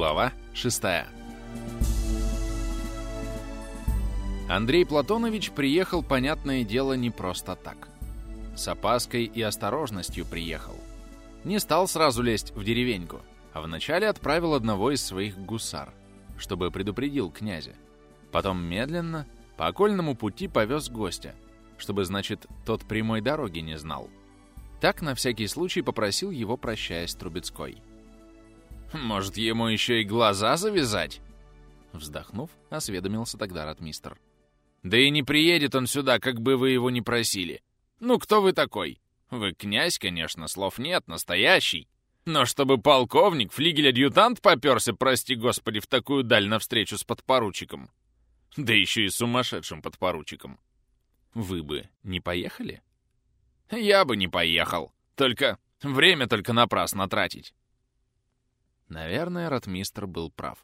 Глава 6 Андрей Платонович приехал, понятное дело, не просто так. С опаской и осторожностью приехал. Не стал сразу лезть в деревеньку, а вначале отправил одного из своих гусар, чтобы предупредил князя. Потом медленно, по окольному пути повез гостя, чтобы, значит, тот прямой дороги не знал. Так на всякий случай попросил его, прощаясь Трубецкой. «Может, ему еще и глаза завязать?» Вздохнув, осведомился тогда ратмистр. «Да и не приедет он сюда, как бы вы его ни просили. Ну, кто вы такой? Вы князь, конечно, слов нет, настоящий. Но чтобы полковник, флигель-адъютант попёрся, прости господи, в такую даль навстречу с подпоручиком. Да еще и сумасшедшим подпоручиком. Вы бы не поехали? Я бы не поехал. Только время только напрасно тратить. Наверное, ротмистр был прав.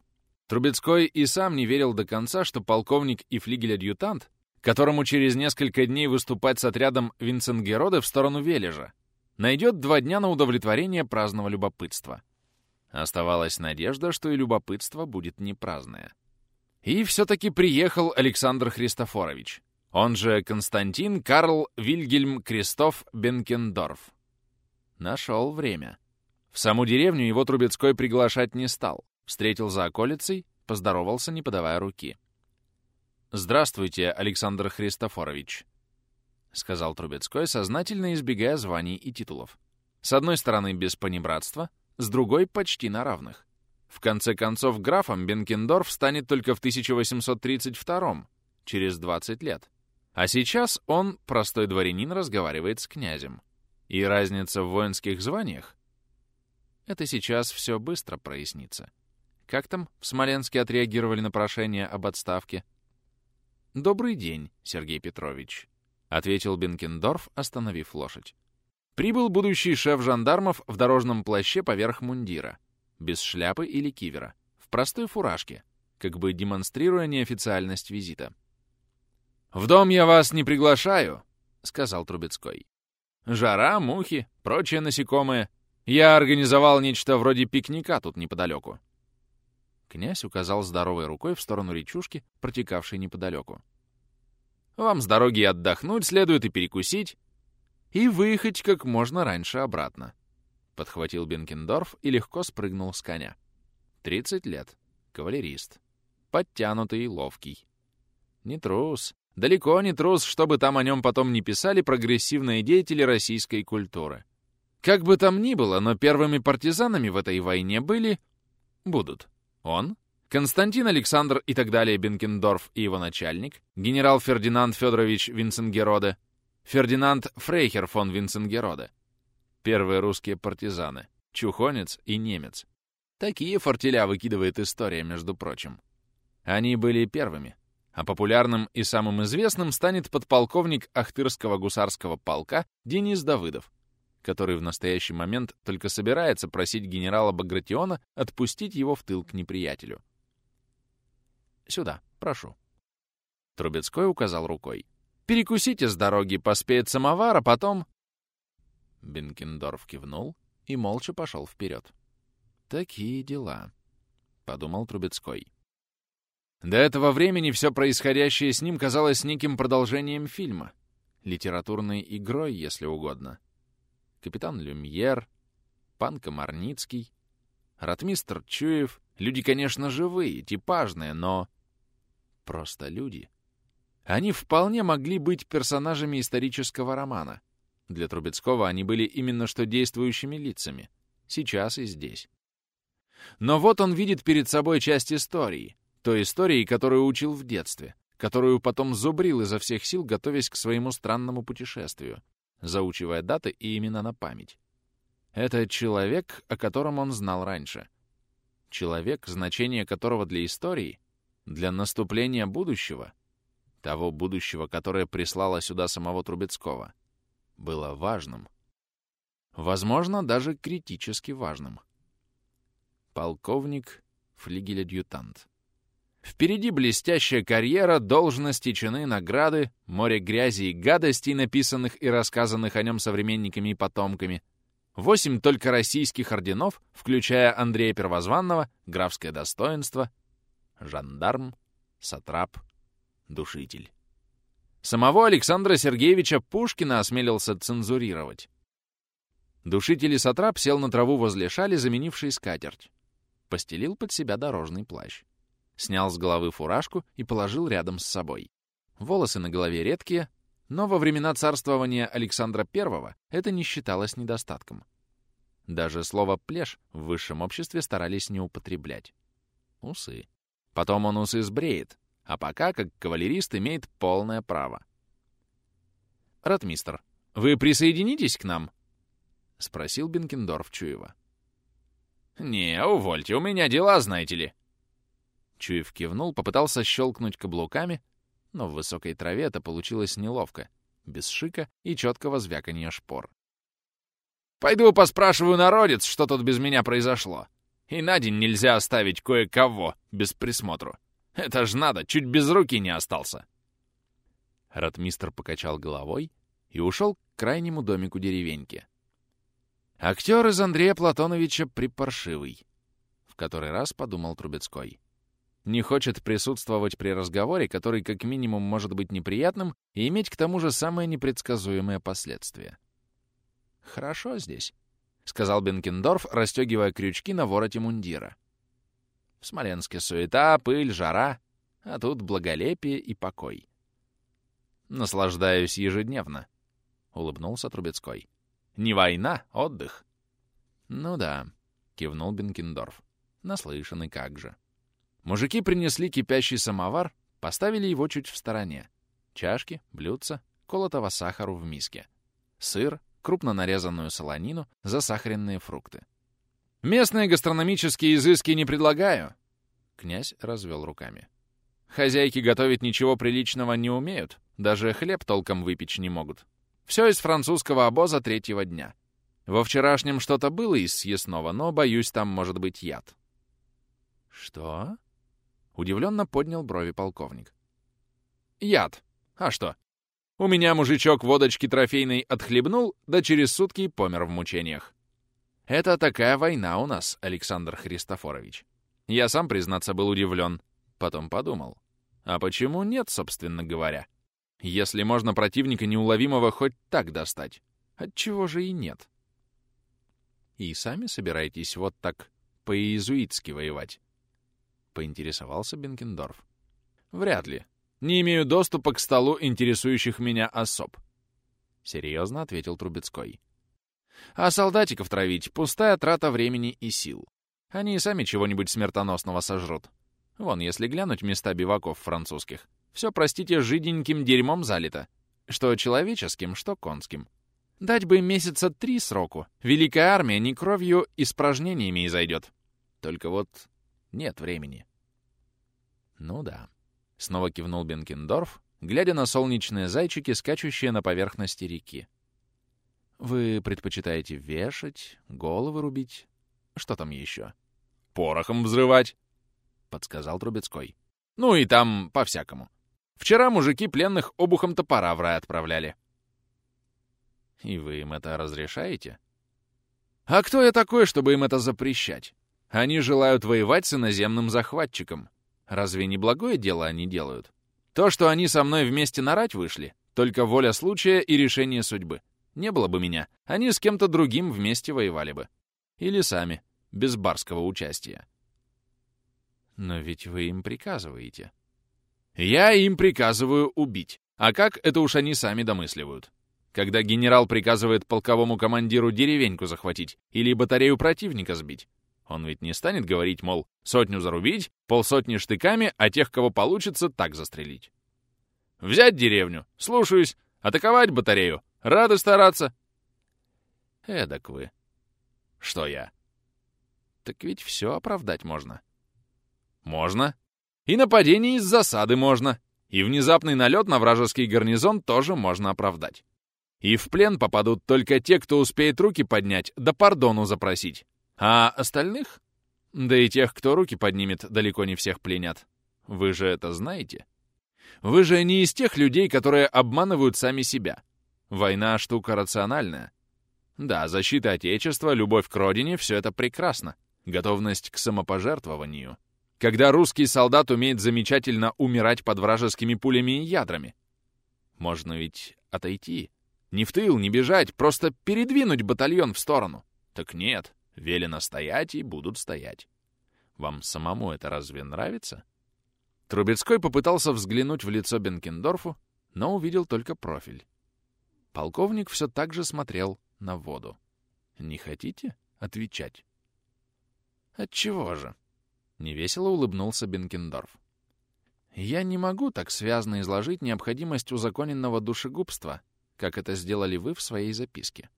Трубецкой и сам не верил до конца, что полковник и флигель-адъютант, которому через несколько дней выступать с отрядом Винценгероды в сторону Вележа, найдет два дня на удовлетворение праздного любопытства. Оставалась надежда, что и любопытство будет не праздное. И все-таки приехал Александр Христофорович, он же Константин Карл Вильгельм Кристоф Бенкендорф. Нашел время. В саму деревню его Трубецкой приглашать не стал. Встретил за околицей, поздоровался, не подавая руки. «Здравствуйте, Александр Христофорович», — сказал Трубецкой, сознательно избегая званий и титулов. С одной стороны, без понебратства, с другой — почти на равных. В конце концов, графом Бенкендорф станет только в 1832 через 20 лет. А сейчас он, простой дворянин, разговаривает с князем. И разница в воинских званиях это сейчас все быстро прояснится. Как там в Смоленске отреагировали на прошение об отставке? «Добрый день, Сергей Петрович», — ответил Бенкендорф, остановив лошадь. Прибыл будущий шеф жандармов в дорожном плаще поверх мундира, без шляпы или кивера, в простой фуражке, как бы демонстрируя неофициальность визита. «В дом я вас не приглашаю», — сказал Трубецкой. «Жара, мухи, прочие насекомые. Я организовал нечто вроде пикника тут неподалеку. Князь указал здоровой рукой в сторону речушки, протекавшей неподалеку. Вам с дороги отдохнуть следует и перекусить, и выехать как можно раньше обратно. Подхватил Бенкендорф и легко спрыгнул с коня. Тридцать лет. Кавалерист. Подтянутый и ловкий. Не трус. Далеко не трус, чтобы там о нем потом не писали прогрессивные деятели российской культуры. Как бы там ни было, но первыми партизанами в этой войне были... Будут. Он, Константин Александр и так далее Бенкендорф и его начальник, генерал Фердинанд Федорович Винценгероде, Фердинанд Фрейхер фон Винценгероде. Первые русские партизаны, чухонец и немец. Такие фортеля выкидывает история, между прочим. Они были первыми, а популярным и самым известным станет подполковник Ахтырского гусарского полка Денис Давыдов, который в настоящий момент только собирается просить генерала Багратиона отпустить его в тыл к неприятелю. «Сюда, прошу». Трубецкой указал рукой. «Перекусите с дороги, поспеет самовар, а потом...» Бенкендорф кивнул и молча пошел вперед. «Такие дела», — подумал Трубецкой. До этого времени все происходящее с ним казалось неким продолжением фильма, литературной игрой, если угодно капитан Люмьер, пан Комарницкий, ратмистр Чуев. Люди, конечно, живые, типажные, но... Просто люди. Они вполне могли быть персонажами исторического романа. Для Трубецкого они были именно что действующими лицами. Сейчас и здесь. Но вот он видит перед собой часть истории. Той истории, которую учил в детстве, которую потом зубрил изо всех сил, готовясь к своему странному путешествию заучивая даты и имена на память. Это человек, о котором он знал раньше. Человек, значение которого для истории, для наступления будущего, того будущего, которое прислало сюда самого Трубецкого, было важным. Возможно, даже критически важным. Полковник, флигель-адъютант. Впереди блестящая карьера, должности, чины, награды, море грязи и гадостей, написанных и рассказанных о нем современниками и потомками. восемь только российских орденов, включая Андрея Первозванного, графское достоинство, жандарм, сатрап, душитель. Самого Александра Сергеевича Пушкина осмелился цензурировать. Душитель и сатрап сел на траву возле шали, заменившей скатерть. Постелил под себя дорожный плащ. Снял с головы фуражку и положил рядом с собой. Волосы на голове редкие, но во времена царствования Александра I это не считалось недостатком. Даже слово «плешь» в высшем обществе старались не употреблять. Усы. Потом он усы сбреет, а пока, как кавалерист, имеет полное право. «Ратмистр, вы присоединитесь к нам?» — спросил Бенкендорф Чуева. «Не, увольте, у меня дела, знаете ли». Чуев кивнул, попытался щелкнуть каблуками, но в высокой траве это получилось неловко, без шика и четкого звяканья шпор. «Пойду поспрашиваю народец, что тут без меня произошло. И на день нельзя оставить кое-кого без присмотру. Это ж надо, чуть без руки не остался». Ратмистр покачал головой и ушел к крайнему домику деревеньки. Актер из Андрея Платоновича припаршивый, в который раз подумал Трубецкой. Не хочет присутствовать при разговоре, который как минимум может быть неприятным и иметь к тому же самые непредсказуемые последствия. «Хорошо здесь», — сказал Бенкендорф, расстегивая крючки на вороте мундира. «В Смоленске суета, пыль, жара, а тут благолепие и покой». «Наслаждаюсь ежедневно», — улыбнулся Трубецкой. Не война, отдых. Ну да, кивнул Бенкендорф. Наслышанный как же. Мужики принесли кипящий самовар, поставили его чуть в стороне. Чашки, блюдца, колотого сахару в миске. Сыр, крупно нарезанную солонину, засахаренные фрукты. «Местные гастрономические изыски не предлагаю!» Князь развел руками. «Хозяйки готовить ничего приличного не умеют, даже хлеб толком выпечь не могут. Все из французского обоза третьего дня. Во вчерашнем что-то было из съестного, но, боюсь, там может быть яд. Что? Удивленно поднял брови полковник. Яд. А что? У меня мужичок водочки трофейной отхлебнул, да через сутки помер в мучениях. Это такая война у нас, Александр Христофорович. Я сам, признаться, был удивлен. Потом подумал. А почему нет, собственно говоря? Если можно противника неуловимого хоть так достать, отчего же и нет? И сами собираетесь вот так по-иезуитски воевать? Поинтересовался Бенкендорф. Вряд ли. Не имею доступа к столу интересующих меня особ. Серьезно ответил Трубецкой. А солдатиков травить — пустая трата времени и сил. Они и сами чего-нибудь смертоносного сожрут. Вон, если глянуть места биваков французских, все, простите, жиденьким дерьмом залито. Что человеческим, что конским. Дать бы месяца три сроку. Великая армия не кровью, испражнениями изойдет. Только вот нет времени. Ну да. Снова кивнул Бенкендорф, глядя на солнечные зайчики, скачущие на поверхности реки. Вы предпочитаете вешать, головы рубить? Что там еще? Порохом взрывать, подсказал Трубецкой. Ну и там по-всякому. Вчера мужики пленных обухом топора в рай отправляли. И вы им это разрешаете? А кто я такой, чтобы им это запрещать? Они желают воевать с иноземным захватчиком. Разве не благое дело они делают? То, что они со мной вместе нарать вышли, только воля случая и решение судьбы. Не было бы меня, они с кем-то другим вместе воевали бы. Или сами, без барского участия. Но ведь вы им приказываете. Я им приказываю убить. А как, это уж они сами домысливают. Когда генерал приказывает полковому командиру деревеньку захватить или батарею противника сбить, он ведь не станет говорить, мол, сотню зарубить, полсотни штыками, а тех, кого получится, так застрелить. Взять деревню, слушаюсь, атаковать батарею, рады стараться. Эдак вы. Что я? Так ведь все оправдать можно. Можно. И нападение из засады можно. И внезапный налет на вражеский гарнизон тоже можно оправдать. И в плен попадут только те, кто успеет руки поднять, да пардону запросить. А остальных? Да и тех, кто руки поднимет, далеко не всех пленят. Вы же это знаете? Вы же не из тех людей, которые обманывают сами себя. Война — штука рациональная. Да, защита Отечества, любовь к родине — все это прекрасно. Готовность к самопожертвованию. Когда русский солдат умеет замечательно умирать под вражескими пулями и ядрами. Можно ведь отойти. Не в тыл, не бежать, просто передвинуть батальон в сторону. Так нет, велено стоять и будут стоять. Вам самому это разве нравится? Трубецкой попытался взглянуть в лицо Бенкендорфу, но увидел только профиль. Полковник все так же смотрел на воду. «Не хотите отвечать?» «Отчего же?» — невесело улыбнулся Бенкендорф. «Я не могу так связно изложить необходимость узаконенного душегубства, как это сделали вы в своей записке.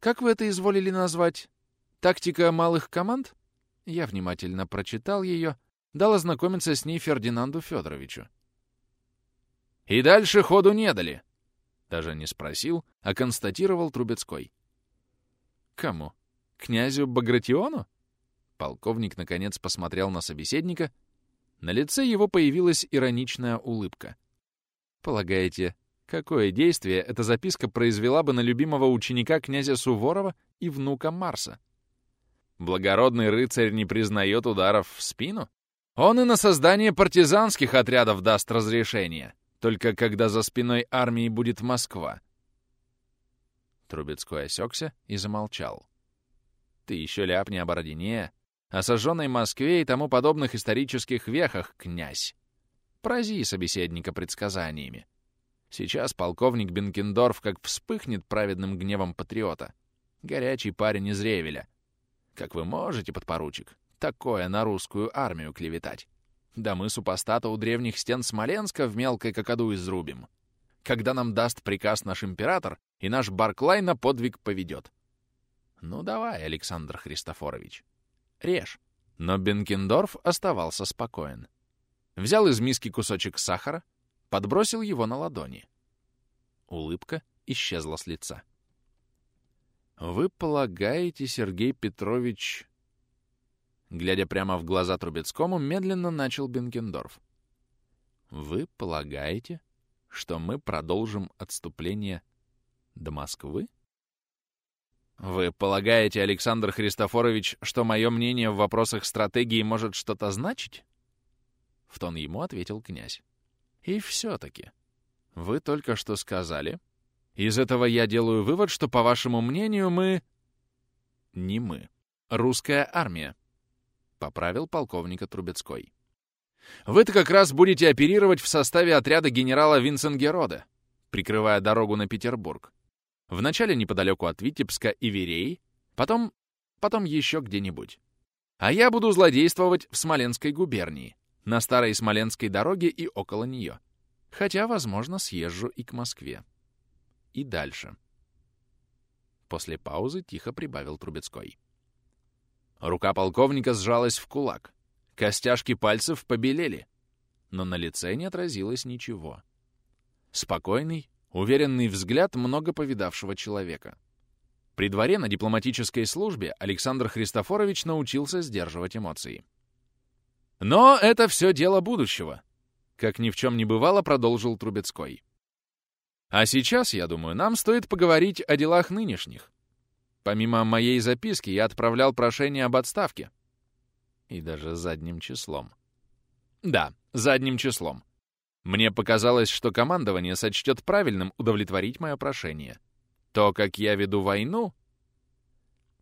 Как вы это изволили назвать? Тактика малых команд?» Я внимательно прочитал ее, дал ознакомиться с ней Фердинанду Федоровичу. «И дальше ходу не дали!» Даже не спросил, а констатировал Трубецкой. «Кому? Князю Багратиону?» Полковник, наконец, посмотрел на собеседника. На лице его появилась ироничная улыбка. «Полагаете, какое действие эта записка произвела бы на любимого ученика князя Суворова и внука Марса?» Благородный рыцарь не признает ударов в спину? Он и на создание партизанских отрядов даст разрешение, только когда за спиной армии будет Москва. Трубецкой осекся и замолчал. Ты еще ляпни о Бородине, о сожженной Москве и тому подобных исторических вехах, князь. Прази собеседника предсказаниями. Сейчас полковник Бенкендорф как вспыхнет праведным гневом патриота. Горячий парень из Ревеля. Как вы можете, подпоручик, такое на русскую армию клеветать? Да мы супостата у древних стен Смоленска в мелкой кокоду изрубим. Когда нам даст приказ наш император, и наш Барклай на подвиг поведет. Ну давай, Александр Христофорович, режь. Но Бенкендорф оставался спокоен. Взял из миски кусочек сахара, подбросил его на ладони. Улыбка исчезла с лица. «Вы полагаете, Сергей Петрович...» Глядя прямо в глаза Трубецкому, медленно начал Бенкендорф. «Вы полагаете, что мы продолжим отступление до Москвы?» «Вы полагаете, Александр Христофорович, что мое мнение в вопросах стратегии может что-то значить?» В тон ему ответил князь. «И все-таки, вы только что сказали, из этого я делаю вывод, что, по вашему мнению, мы... Не мы. Русская армия. Поправил полковника Трубецкой. Вы-то как раз будете оперировать в составе отряда генерала Винценгерода, прикрывая дорогу на Петербург. Вначале неподалеку от Витебска и Вереи, потом... потом еще где-нибудь. А я буду злодействовать в Смоленской губернии, на старой Смоленской дороге и около нее. Хотя, возможно, съезжу и к Москве и дальше. После паузы тихо прибавил Трубецкой. Рука полковника сжалась в кулак. Костяшки пальцев побелели, но на лице не отразилось ничего. Спокойный, уверенный взгляд много повидавшего человека. При дворе на дипломатической службе Александр Христофорович научился сдерживать эмоции. Но это все дело будущего. Как ни в чем не бывало, продолжил Трубецкой. А сейчас, я думаю, нам стоит поговорить о делах нынешних. Помимо моей записки я отправлял прошение об отставке. И даже задним числом. Да, задним числом. Мне показалось, что командование сочтет правильным удовлетворить мое прошение. То, как я веду войну...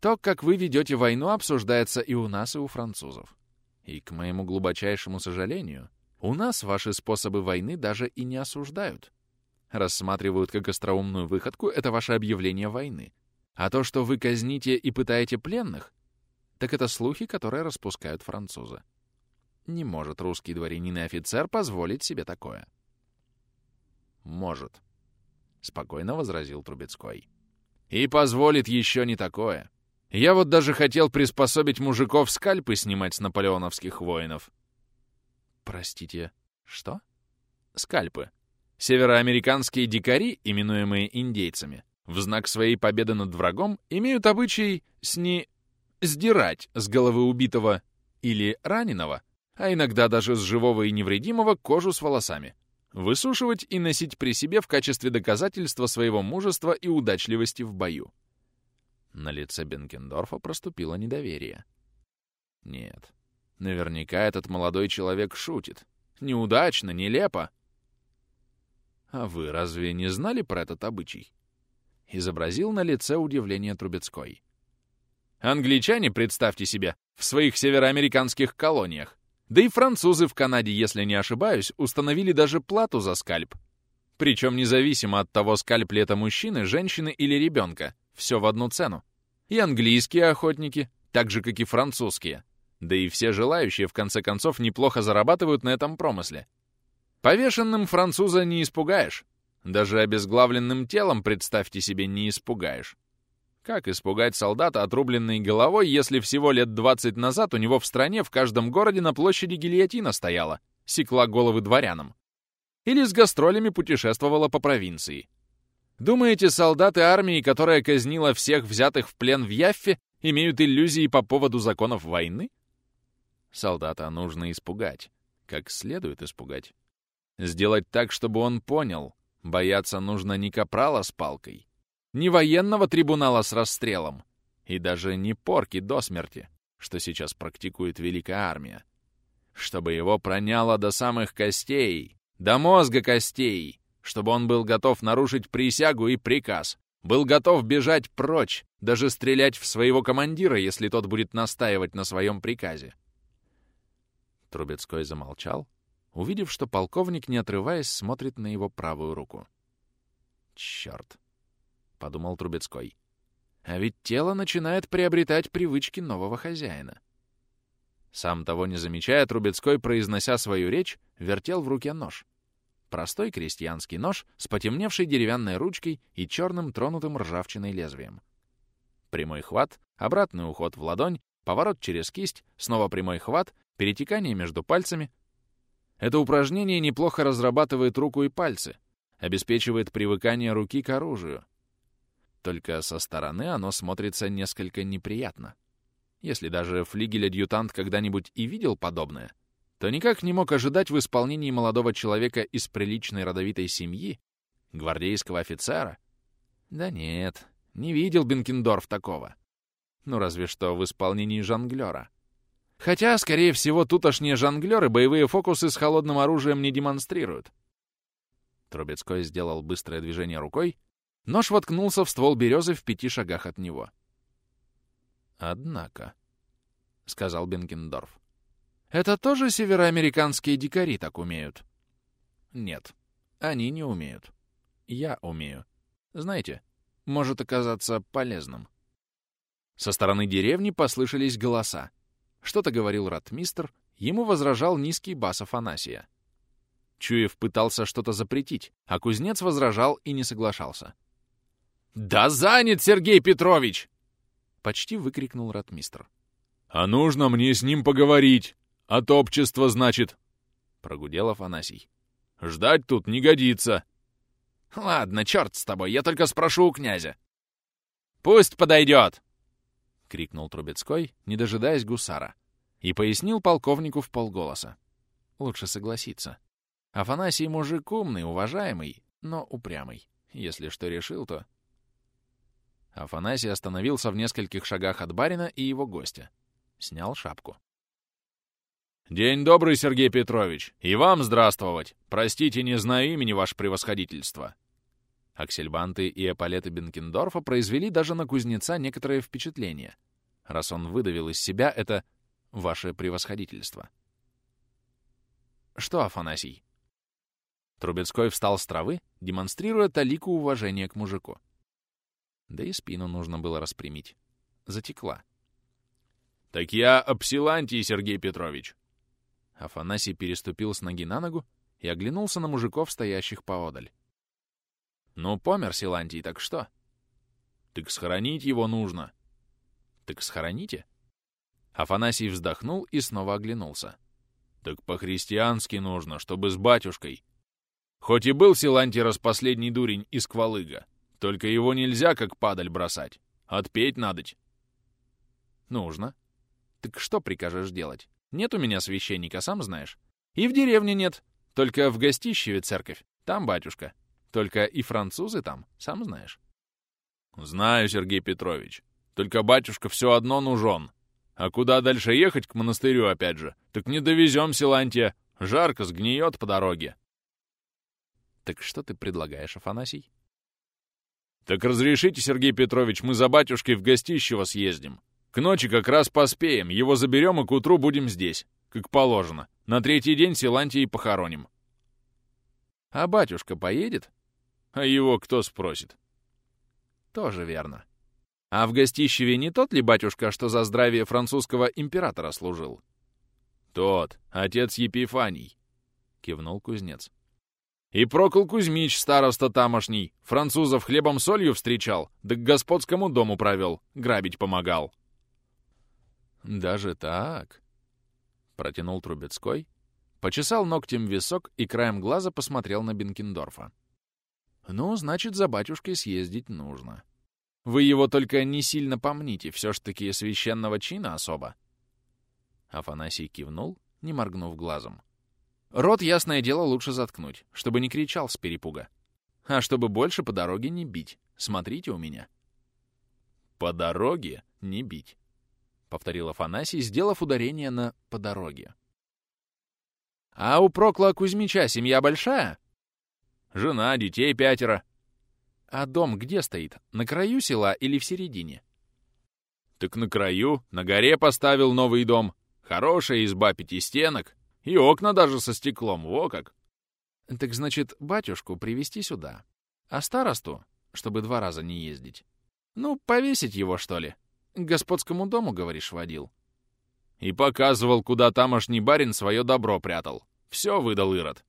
То, как вы ведете войну, обсуждается и у нас, и у французов. И, к моему глубочайшему сожалению, у нас ваши способы войны даже и не осуждают рассматривают как остроумную выходку, это ваше объявление войны. А то, что вы казните и пытаете пленных, так это слухи, которые распускают французы. Не может русский дворянин и офицер позволить себе такое. «Может», — спокойно возразил Трубецкой. «И позволит еще не такое. Я вот даже хотел приспособить мужиков скальпы снимать с наполеоновских воинов». «Простите, что?» «Скальпы», Североамериканские дикари, именуемые индейцами, в знак своей победы над врагом имеют обычай сни... сдирать с головы убитого или раненого, а иногда даже с живого и невредимого кожу с волосами, высушивать и носить при себе в качестве доказательства своего мужества и удачливости в бою. На лице Бенкендорфа проступило недоверие. Нет, наверняка этот молодой человек шутит. Неудачно, нелепо. А вы разве не знали про этот обычай? Изобразил на лице удивление Трубецкой. Англичане, представьте себе, в своих североамериканских колониях. Да и французы в Канаде, если не ошибаюсь, установили даже плату за скальп. Причем независимо от того, скальп ли это мужчины, женщины или ребенка, все в одну цену. И английские охотники, так же, как и французские. Да и все желающие, в конце концов, неплохо зарабатывают на этом промысле. Повешенным француза не испугаешь. Даже обезглавленным телом, представьте себе, не испугаешь. Как испугать солдата отрубленной головой, если всего лет 20 назад у него в стране в каждом городе на площади гильотина стояла, секла головы дворянам? Или с гастролями путешествовала по провинции? Думаете, солдаты армии, которая казнила всех взятых в плен в Яффе, имеют иллюзии по поводу законов войны? Солдата нужно испугать. Как следует испугать. Сделать так, чтобы он понял. Бояться нужно не капрала с палкой, не военного трибунала с расстрелом, и даже не порки до смерти, что сейчас практикует Великая Армия. Чтобы его проняло до самых костей, до мозга костей, чтобы он был готов нарушить присягу и приказ, был готов бежать прочь, даже стрелять в своего командира, если тот будет настаивать на своем приказе. Трубецкой замолчал, увидев, что полковник, не отрываясь, смотрит на его правую руку. «Черт!» — подумал Трубецкой. «А ведь тело начинает приобретать привычки нового хозяина». Сам того не замечая, Трубецкой, произнося свою речь, вертел в руке нож. Простой крестьянский нож с потемневшей деревянной ручкой и черным тронутым ржавчиной лезвием. Прямой хват, обратный уход в ладонь, поворот через кисть, снова прямой хват, перетекание между пальцами. Это упражнение неплохо разрабатывает руку и пальцы, обеспечивает привыкание руки к оружию. Только со стороны оно смотрится несколько неприятно. Если даже флигель-адъютант когда-нибудь и видел подобное — то никак не мог ожидать в исполнении молодого человека из приличной родовитой семьи, гвардейского офицера. Да нет, не видел Бенкендорф такого. Ну, разве что в исполнении жонглера. Хотя, скорее всего, тутошние жонглеры боевые фокусы с холодным оружием не демонстрируют. Трубецкой сделал быстрое движение рукой, нож воткнулся в ствол березы в пяти шагах от него. «Однако», — сказал Бенкендорф, это тоже североамериканские дикари так умеют? Нет, они не умеют. Я умею. Знаете, может оказаться полезным. Со стороны деревни послышались голоса. Что-то говорил ратмистр, ему возражал низкий бас Афанасия. Чуев пытался что-то запретить, а кузнец возражал и не соглашался. «Да занят, Сергей Петрович!» — почти выкрикнул ратмистр. «А нужно мне с ним поговорить!» «От общества, значит?» — прогудел Афанасий. «Ждать тут не годится». «Ладно, черт с тобой, я только спрошу у князя». «Пусть подойдет!» — крикнул Трубецкой, не дожидаясь гусара, и пояснил полковнику в полголоса. Лучше согласиться. Афанасий мужик умный, уважаемый, но упрямый. Если что решил, то... Афанасий остановился в нескольких шагах от барина и его гостя. Снял шапку. «День добрый, Сергей Петрович! И вам здравствовать! Простите, не знаю имени, ваше превосходительство!» Аксельбанты и эполеты Бенкендорфа произвели даже на кузнеца некоторое впечатление, раз он выдавил из себя это «ваше превосходительство». «Что, Афанасий?» Трубецкой встал с травы, демонстрируя талику уважения к мужику. Да и спину нужно было распрямить. Затекла. «Так я об Силантии, Сергей Петрович!» Афанасий переступил с ноги на ногу и оглянулся на мужиков, стоящих поодаль. «Ну, помер Силантий, так что?» «Так схоронить его нужно». «Так схороните?» Афанасий вздохнул и снова оглянулся. «Так по-христиански нужно, чтобы с батюшкой. Хоть и был Силантий распоследний дурень из Квалыга, только его нельзя как падаль бросать. Отпеть надоть». «Нужно. Так что прикажешь делать?» Нет у меня священника, сам знаешь. И в деревне нет. Только в Гостищеве церковь. Там батюшка. Только и французы там, сам знаешь. Знаю, Сергей Петрович. Только батюшка все одно нужен. А куда дальше ехать к монастырю опять же? Так не довезем Силантия. Жарко, сгниет по дороге. Так что ты предлагаешь, Афанасий? Так разрешите, Сергей Петрович, мы за батюшкой в гостищево съездим. К ночи как раз поспеем, его заберем и к утру будем здесь, как положено. На третий день Силантий похороним. А батюшка поедет? А его кто спросит? Тоже верно. А в Гостищеве не тот ли батюшка, что за здравие французского императора служил? Тот, отец Епифаний, кивнул кузнец. И Прокол Кузьмич, староста тамошний, французов хлебом-солью встречал, да к господскому дому провел, грабить помогал. Даже так? Протянул Трубецкой, почесал ногтем висок и краем глаза посмотрел на Бенкендорфа. Ну, значит, за батюшкой съездить нужно. Вы его только не сильно помните, все ж таки священного чина особо. Афанасий кивнул, не моргнув глазом. Рот, ясное дело, лучше заткнуть, чтобы не кричал с перепуга. А чтобы больше по дороге не бить. Смотрите у меня. По дороге не бить, повторил Афанасий, сделав ударение на «по дороге». А у Прокла Кузьмича семья большая? Жена, детей пятеро, а дом где стоит? На краю села или в середине? Так на краю, на горе поставил новый дом. Хорошая изба пяти стенок. И окна даже со стеклом, во как. Так значит, батюшку привести сюда. А старосту, чтобы два раза не ездить. Ну, повесить его, что ли? К господскому дому, говоришь, водил. И показывал, куда тамошний барин свое добро прятал. Все выдал Ирод.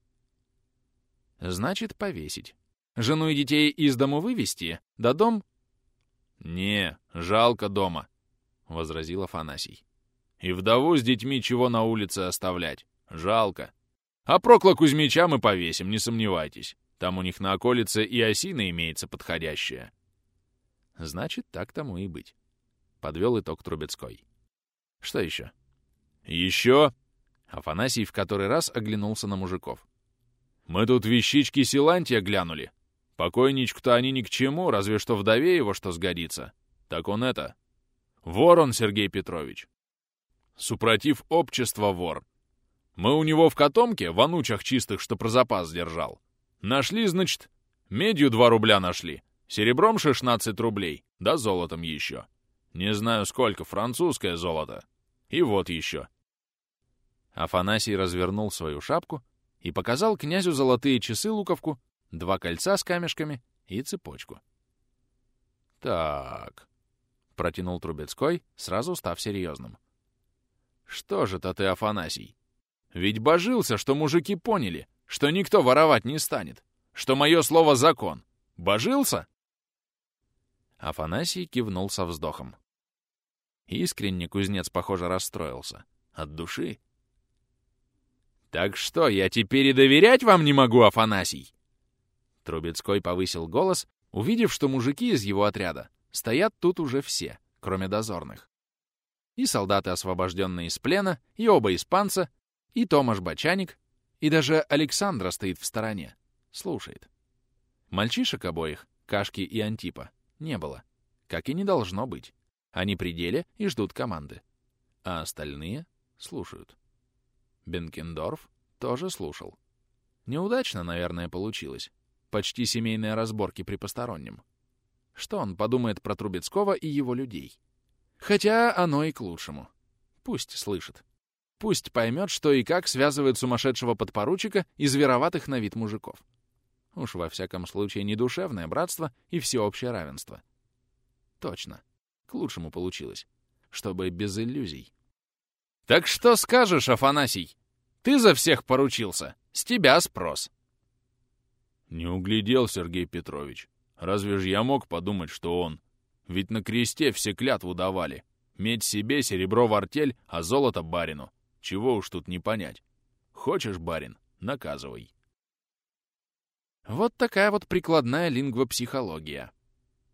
Значит, повесить. Жену и детей из дому вывести, да дом...» «Не, жалко дома», — возразил Афанасий. «И вдову с детьми чего на улице оставлять? Жалко. А Прокла Кузьмича мы повесим, не сомневайтесь. Там у них на околице и осина имеется подходящая». «Значит, так тому и быть», — подвел итог Трубецкой. «Что еще?» «Еще?» Афанасий в который раз оглянулся на мужиков. «Мы тут вещички Силантия глянули. Покойничку-то они ни к чему, разве что вдове его что сгодится. Так он это... Вор он, Сергей Петрович. Супротив общества вор. Мы у него в котомке, в анучах чистых, что про запас держал. Нашли, значит, медью 2 рубля нашли, серебром 16 рублей, да золотом еще. Не знаю сколько, французское золото. И вот еще. Афанасий развернул свою шапку и показал князю золотые часы-луковку два кольца с камешками и цепочку. «Так», — протянул Трубецкой, сразу став серьезным. «Что же-то ты, Афанасий? Ведь божился, что мужики поняли, что никто воровать не станет, что мое слово — закон. Божился?» Афанасий кивнул со вздохом. Искренне кузнец, похоже, расстроился. От души. «Так что, я теперь и доверять вам не могу, Афанасий?» Трубецкой повысил голос, увидев, что мужики из его отряда стоят тут уже все, кроме дозорных. И солдаты, освобожденные из плена, и оба испанца, и Томаш Бочаник, и даже Александра стоит в стороне, слушает. Мальчишек обоих, Кашки и Антипа, не было, как и не должно быть. Они при деле и ждут команды. А остальные слушают. Бенкендорф тоже слушал. Неудачно, наверное, получилось почти семейные разборки при постороннем. Что он подумает про Трубецкого и его людей? Хотя оно и к лучшему. Пусть слышит. Пусть поймет, что и как связывает сумасшедшего подпоручика и звероватых на вид мужиков. Уж во всяком случае не душевное братство и всеобщее равенство. Точно. К лучшему получилось. Чтобы без иллюзий. «Так что скажешь, Афанасий? Ты за всех поручился. С тебя спрос». Не углядел Сергей Петрович. Разве же я мог подумать, что он? Ведь на кресте все клятву давали. Медь себе, серебро в артель, а золото барину. Чего уж тут не понять. Хочешь, барин, наказывай. Вот такая вот прикладная лингвопсихология.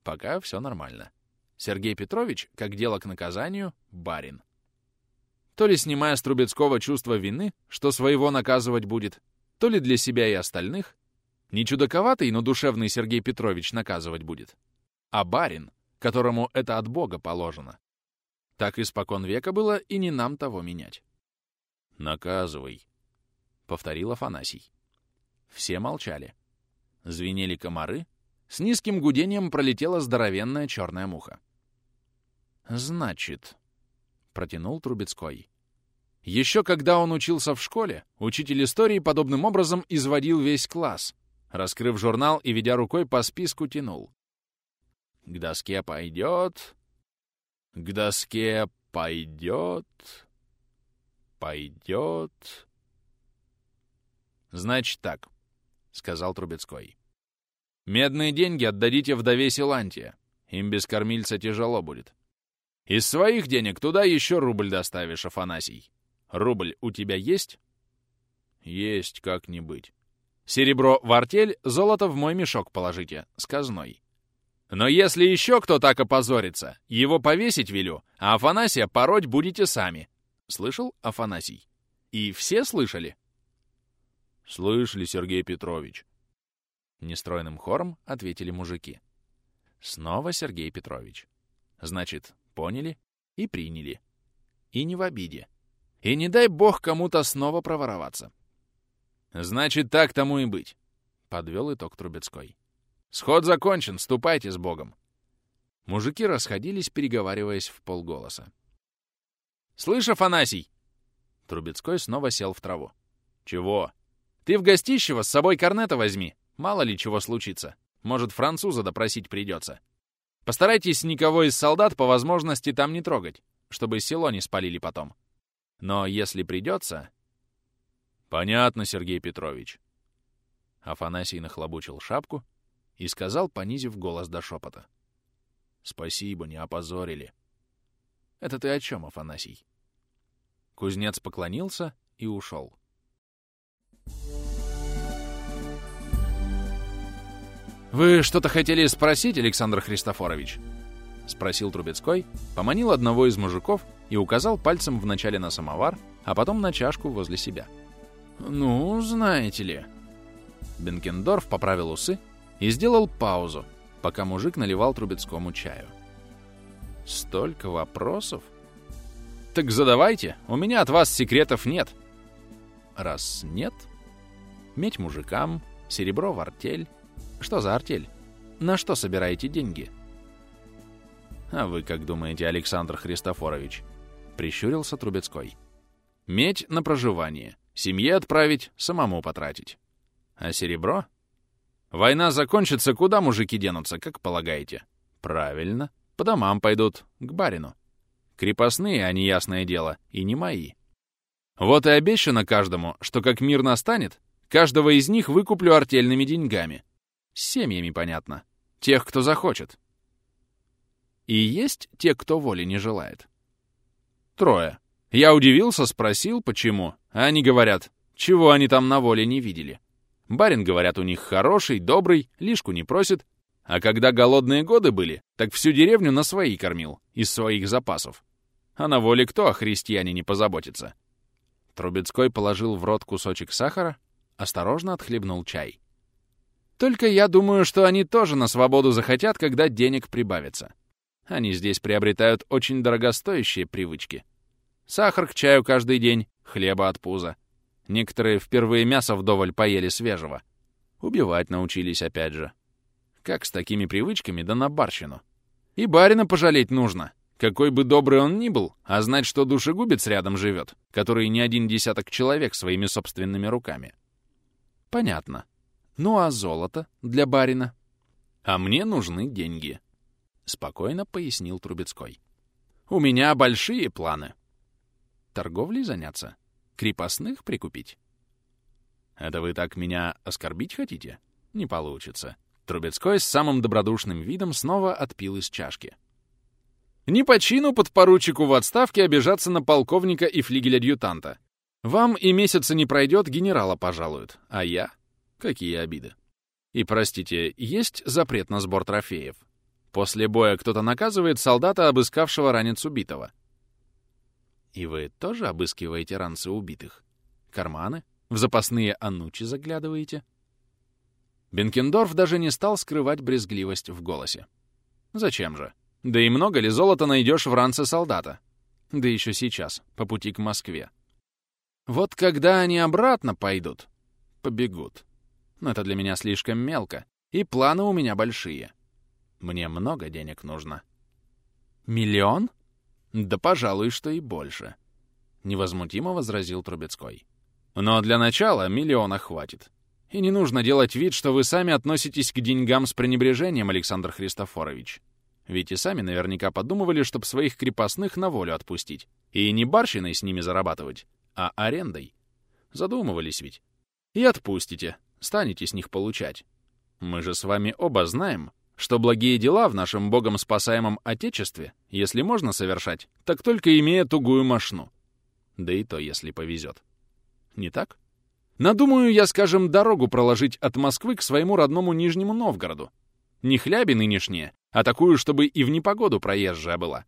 Пока все нормально. Сергей Петрович, как дело к наказанию, барин. То ли снимая с Трубецкого чувство вины, что своего наказывать будет, то ли для себя и остальных, не чудаковатый, но душевный Сергей Петрович наказывать будет, а барин, которому это от Бога положено. Так испокон века было, и не нам того менять. «Наказывай», — повторил Афанасий. Все молчали. Звенели комары, с низким гудением пролетела здоровенная черная муха. «Значит», — протянул Трубецкой. Еще когда он учился в школе, учитель истории подобным образом изводил весь класс, раскрыв журнал и, ведя рукой по списку, тянул. «К доске пойдет, к доске пойдет, пойдет». «Значит так», — сказал Трубецкой. «Медные деньги отдадите вдове Силантия. Им без кормильца тяжело будет. Из своих денег туда еще рубль доставишь, Афанасий. Рубль у тебя есть? Есть, как не быть. Серебро в артель, золото в мой мешок положите, сказной. Но если еще кто так опозорится, его повесить велю, а Афанасия пороть будете сами. Слышал, Афанасий? И все слышали? Слышали, Сергей Петрович. Нестройным хором ответили мужики. Снова Сергей Петрович. Значит, Поняли и приняли. И не в обиде. И не дай бог кому-то снова провороваться. Значит, так тому и быть, — подвел итог Трубецкой. Сход закончен, ступайте с Богом. Мужики расходились, переговариваясь в полголоса. «Слышь, Афанасий!» Трубецкой снова сел в траву. «Чего? Ты в гостищево с собой корнета возьми. Мало ли чего случится. Может, француза допросить придется. Постарайтесь никого из солдат по возможности там не трогать, чтобы село не спалили потом. Но если придется... Понятно, Сергей Петрович. Афанасий нахлобучил шапку и сказал, понизив голос до шепота. Спасибо, не опозорили. Это ты о чем, Афанасий? Кузнец поклонился и ушел. «Вы что-то хотели спросить, Александр Христофорович?» — спросил Трубецкой, поманил одного из мужиков и указал пальцем вначале на самовар, а потом на чашку возле себя. «Ну, знаете ли...» Бенкендорф поправил усы и сделал паузу, пока мужик наливал Трубецкому чаю. «Столько вопросов?» «Так задавайте, у меня от вас секретов нет». «Раз нет, медь мужикам, серебро в артель, что за артель? На что собираете деньги? А вы как думаете, Александр Христофорович? Прищурился Трубецкой. Медь на проживание. Семье отправить, самому потратить. А серебро? Война закончится, куда мужики денутся, как полагаете? Правильно. По домам пойдут, к барину. Крепостные, они, ясное дело, и не мои. Вот и обещано каждому, что как мир настанет, каждого из них выкуплю артельными деньгами. С семьями, понятно. Тех, кто захочет. И есть те, кто воли не желает. Трое. Я удивился, спросил, почему. Они говорят, чего они там на воле не видели. Барин, говорят, у них хороший, добрый, лишку не просит. А когда голодные годы были, так всю деревню на свои кормил, из своих запасов. А на воле кто о христиане не позаботится? Трубецкой положил в рот кусочек сахара, осторожно отхлебнул чай. Только я думаю, что они тоже на свободу захотят, когда денег прибавится. Они здесь приобретают очень дорогостоящие привычки. Сахар к чаю каждый день, хлеба от пуза. Некоторые впервые мясо вдоволь поели свежего. Убивать научились опять же. Как с такими привычками да на барщину? И барина пожалеть нужно. Какой бы добрый он ни был, а знать, что душегубец рядом живет, который не один десяток человек своими собственными руками. Понятно. Ну а золото для барина? А мне нужны деньги, — спокойно пояснил Трубецкой. У меня большие планы. Торговлей заняться? Крепостных прикупить? Это вы так меня оскорбить хотите? Не получится. Трубецкой с самым добродушным видом снова отпил из чашки. Не по чину подпоручику в отставке обижаться на полковника и флигель-адъютанта. Вам и месяца не пройдет, генерала пожалуют, а я Какие обиды. И, простите, есть запрет на сбор трофеев? После боя кто-то наказывает солдата, обыскавшего ранец убитого. И вы тоже обыскиваете ранцы убитых? Карманы? В запасные анучи заглядываете? Бенкендорф даже не стал скрывать брезгливость в голосе. Зачем же? Да и много ли золота найдешь в ранце солдата? Да еще сейчас, по пути к Москве. Вот когда они обратно пойдут, побегут. Но это для меня слишком мелко, и планы у меня большие. Мне много денег нужно. Миллион? Да, пожалуй, что и больше. Невозмутимо возразил Трубецкой. Но для начала миллиона хватит. И не нужно делать вид, что вы сами относитесь к деньгам с пренебрежением, Александр Христофорович. Ведь и сами наверняка подумывали, чтобы своих крепостных на волю отпустить. И не барщиной с ними зарабатывать, а арендой. Задумывались ведь. И отпустите, станете с них получать. Мы же с вами оба знаем, что благие дела в нашем богом спасаемом Отечестве, если можно совершать, так только имея тугую мошну. Да и то, если повезет. Не так? Надумаю я, скажем, дорогу проложить от Москвы к своему родному Нижнему Новгороду. Не хляби нынешние, а такую, чтобы и в непогоду проезжая была.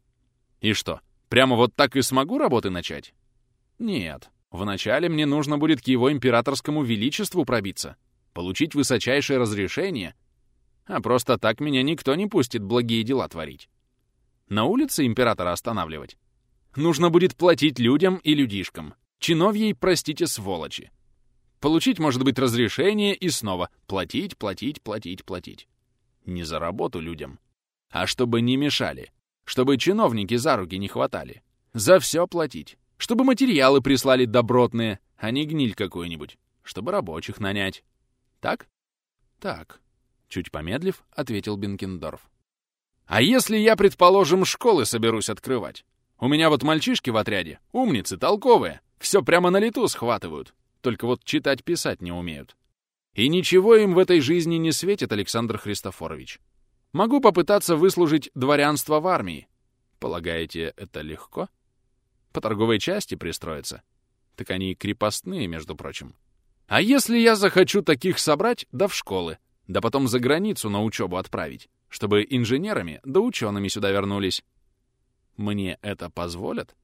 И что, прямо вот так и смогу работы начать? Нет. Вначале мне нужно будет к его императорскому величеству пробиться, получить высочайшее разрешение, а просто так меня никто не пустит благие дела творить. На улице императора останавливать? Нужно будет платить людям и людишкам, чиновьей, простите, сволочи. Получить, может быть, разрешение и снова платить, платить, платить, платить. Не за работу людям, а чтобы не мешали, чтобы чиновники за руки не хватали. За все платить. Чтобы материалы прислали добротные, а не гниль какую-нибудь. Чтобы рабочих нанять. Так? Так. Чуть помедлив, ответил Бенкендорф. А если я, предположим, школы соберусь открывать? У меня вот мальчишки в отряде, умницы, толковые, все прямо на лету схватывают, только вот читать-писать не умеют. И ничего им в этой жизни не светит, Александр Христофорович. Могу попытаться выслужить дворянство в армии. Полагаете, это легко? По торговой части пристроиться? Так они крепостные, между прочим. А если я захочу таких собрать, да в школы, да потом за границу на учебу отправить, чтобы инженерами да учеными сюда вернулись? Мне это позволят?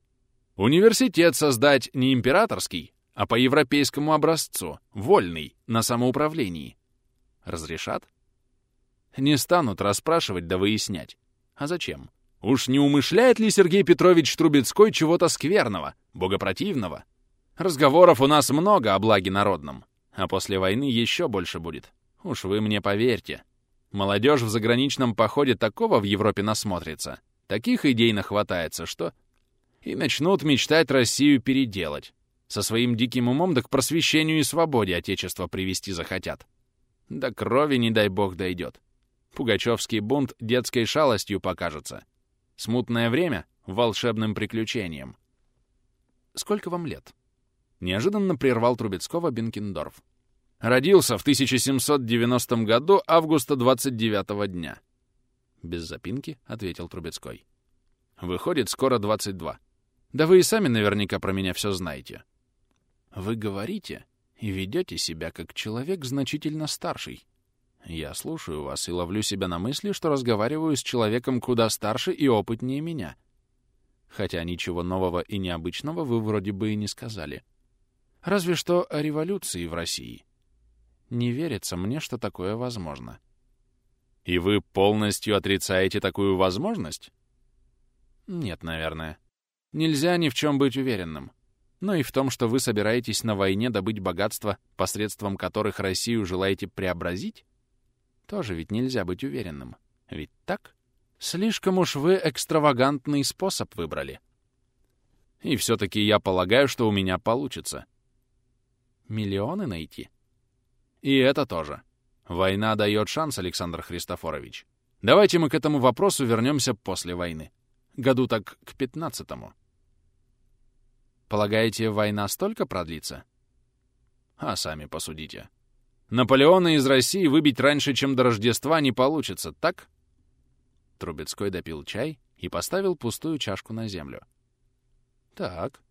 Университет создать не императорский, а по европейскому образцу, вольный, на самоуправлении. Разрешат? Не станут расспрашивать да выяснять. А зачем? Уж не умышляет ли Сергей Петрович Трубецкой чего-то скверного, богопротивного? Разговоров у нас много о благе народном, а после войны еще больше будет. Уж вы мне поверьте. Молодежь в заграничном походе такого в Европе насмотрится, таких идей нахватается, что... И начнут мечтать Россию переделать. Со своим диким умом да к просвещению и свободе Отечество привести захотят. До крови, не дай бог, дойдет. Пугачевский бунт детской шалостью покажется. Смутное время — волшебным приключением. «Сколько вам лет?» Неожиданно прервал Трубецкого Бенкендорф. «Родился в 1790 году августа 29 дня». Без запинки ответил Трубецкой. «Выходит, скоро 22. Да вы и сами наверняка про меня все знаете». «Вы говорите и ведете себя как человек значительно старший», я слушаю вас и ловлю себя на мысли, что разговариваю с человеком куда старше и опытнее меня. Хотя ничего нового и необычного вы вроде бы и не сказали. Разве что о революции в России. Не верится мне, что такое возможно. И вы полностью отрицаете такую возможность? Нет, наверное. Нельзя ни в чем быть уверенным. Но и в том, что вы собираетесь на войне добыть богатства, посредством которых Россию желаете преобразить, тоже ведь нельзя быть уверенным. Ведь так? Слишком уж вы экстравагантный способ выбрали. И все-таки я полагаю, что у меня получится. Миллионы найти? И это тоже. Война дает шанс, Александр Христофорович. Давайте мы к этому вопросу вернемся после войны. Году так к пятнадцатому. Полагаете, война столько продлится? А сами посудите. Наполеона из России выбить раньше, чем до Рождества, не получится, так?» Трубецкой допил чай и поставил пустую чашку на землю. «Так.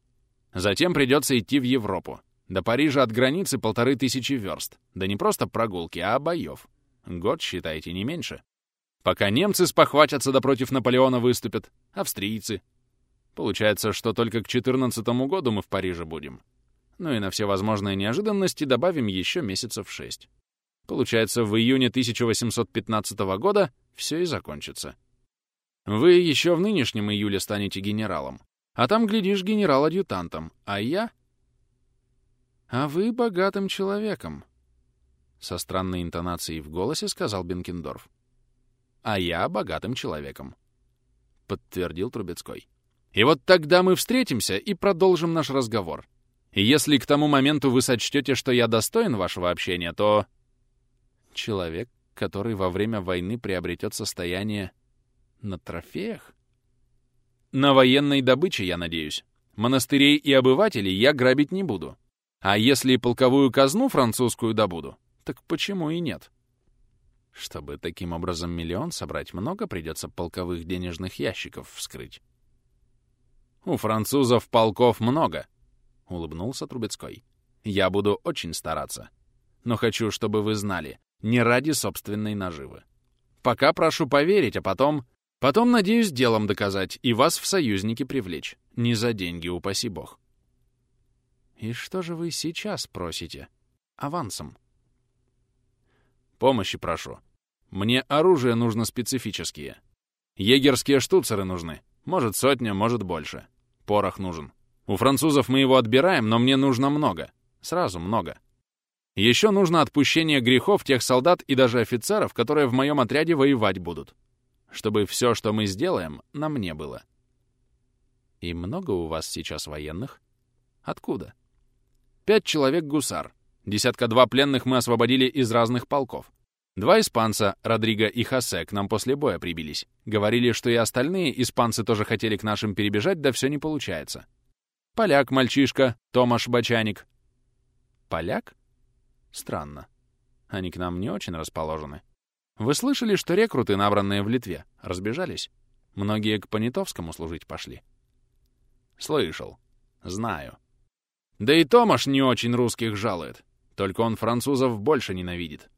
Затем придется идти в Европу. До Парижа от границы полторы тысячи верст. Да не просто прогулки, а боев. Год, считайте, не меньше. Пока немцы спохватятся да против Наполеона выступят, австрийцы. Получается, что только к 14 году мы в Париже будем. Ну и на все возможные неожиданности добавим еще месяцев шесть. Получается, в июне 1815 года все и закончится. Вы еще в нынешнем июле станете генералом, а там, глядишь, генерал-адъютантом, а я... А вы богатым человеком, — со странной интонацией в голосе сказал Бенкендорф. А я богатым человеком, — подтвердил Трубецкой. И вот тогда мы встретимся и продолжим наш разговор. И если к тому моменту вы сочтете, что я достоин вашего общения, то... Человек, который во время войны приобретет состояние на трофеях? На военной добыче, я надеюсь. Монастырей и обывателей я грабить не буду. А если полковую казну французскую добуду, так почему и нет? Чтобы таким образом миллион собрать, много придется полковых денежных ящиков вскрыть. «У французов полков много», — улыбнулся Трубецкой. «Я буду очень стараться. Но хочу, чтобы вы знали, не ради собственной наживы. Пока прошу поверить, а потом... Потом, надеюсь, делом доказать и вас в союзники привлечь. Не за деньги, упаси бог. И что же вы сейчас просите? Авансом. Помощи прошу. Мне оружие нужно специфические. Егерские штуцеры нужны. Может, сотня, может, больше. Порох нужен. У французов мы его отбираем, но мне нужно много. Сразу много. Еще нужно отпущение грехов тех солдат и даже офицеров, которые в моем отряде воевать будут. Чтобы все, что мы сделаем, на мне было. И много у вас сейчас военных? Откуда? Пять человек гусар. Десятка два пленных мы освободили из разных полков. Два испанца, Родриго и Хосе, к нам после боя прибились. Говорили, что и остальные испанцы тоже хотели к нашим перебежать, да все не получается. Поляк, мальчишка, Томаш Бочаник. Поляк? Странно. Они к нам не очень расположены. Вы слышали, что рекруты, набранные в Литве, разбежались? Многие к Понятовскому служить пошли. Слышал. Знаю. Да и Томаш не очень русских жалует. Только он французов больше ненавидит.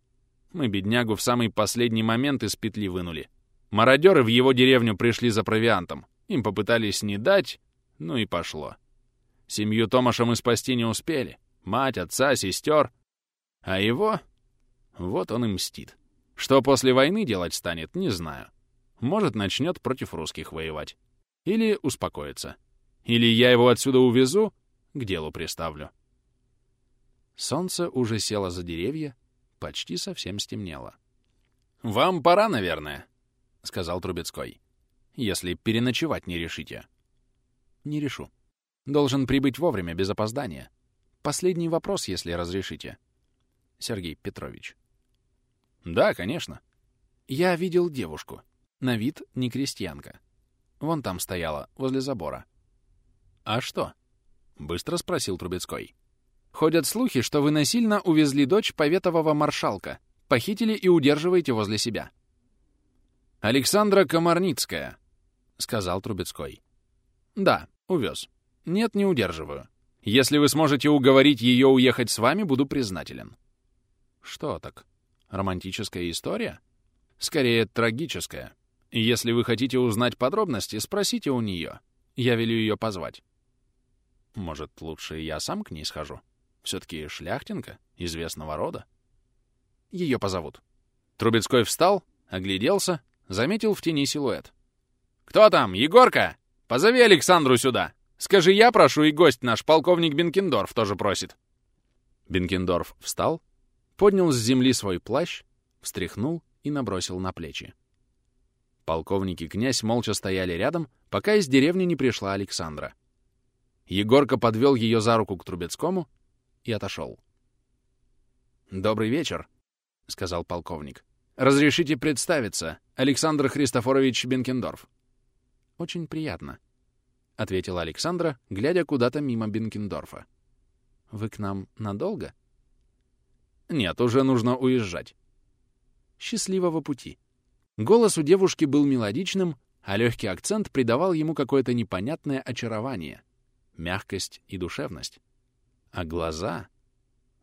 Мы беднягу в самый последний момент из петли вынули. Мародеры в его деревню пришли за провиантом. Им попытались не дать, ну и пошло. Семью Томаша мы спасти не успели. Мать, отца, сестер. А его... Вот он и мстит. Что после войны делать станет, не знаю. Может, начнет против русских воевать. Или успокоится. Или я его отсюда увезу, к делу приставлю. Солнце уже село за деревья, почти совсем стемнело. «Вам пора, наверное», — сказал Трубецкой. «Если переночевать не решите». «Не решу. Должен прибыть вовремя, без опоздания. Последний вопрос, если разрешите». Сергей Петрович. «Да, конечно». «Я видел девушку. На вид не крестьянка. Вон там стояла, возле забора». «А что?» — быстро спросил Трубецкой. «Ходят слухи, что вы насильно увезли дочь поветового маршалка, похитили и удерживаете возле себя». «Александра Комарницкая», — сказал Трубецкой. «Да, увез. Нет, не удерживаю. Если вы сможете уговорить ее уехать с вами, буду признателен». Что так? Романтическая история? Скорее, трагическая. Если вы хотите узнать подробности, спросите у нее. Я велю ее позвать. Может, лучше я сам к ней схожу? Все-таки шляхтинка, известного рода. Ее позовут. Трубецкой встал, огляделся, заметил в тени силуэт. «Кто там? Егорка? Позови Александру сюда! Скажи, я прошу, и гость наш, полковник Бенкендорф, тоже просит». Бенкендорф встал, поднял с земли свой плащ, встряхнул и набросил на плечи. Полковник и князь молча стояли рядом, пока из деревни не пришла Александра. Егорка подвел ее за руку к Трубецкому и отошел. «Добрый вечер», — сказал полковник. «Разрешите представиться, Александр Христофорович Бенкендорф». «Очень приятно», — ответила Александра, глядя куда-то мимо Бенкендорфа. «Вы к нам надолго?» Нет, уже нужно уезжать. Счастливого пути. Голос у девушки был мелодичным, а легкий акцент придавал ему какое-то непонятное очарование, мягкость и душевность. А глаза...